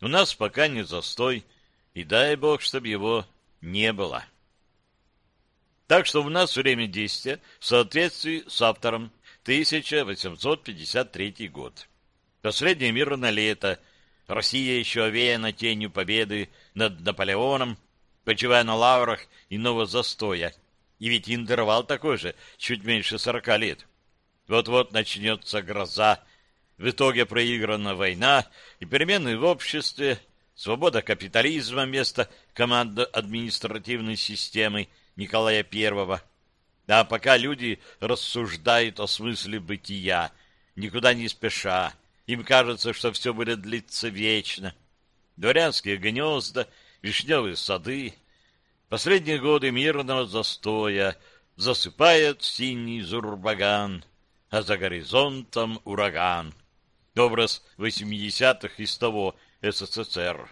[SPEAKER 1] у нас пока не застой, и дай бог, чтобы его не было. Так что у нас время действия в соответствии с автором 1853 год. Последнее мирное лето. Россия еще овеяна тенью победы над Наполеоном, почивая на лаврах иного застоя. И ведь интервал такой же, чуть меньше сорока лет. Вот-вот начнется гроза. В итоге проиграна война и перемены в обществе, свобода капитализма вместо командно-административной системы Николая I. А пока люди рассуждают о смысле бытия, никуда не спеша, им кажется, что все будет длиться вечно. Дворянские гнезда, вишневые сады, последние годы мирного застоя засыпает синий зурбаган, а за горизонтом ураган. Образ 80-х из того СССР.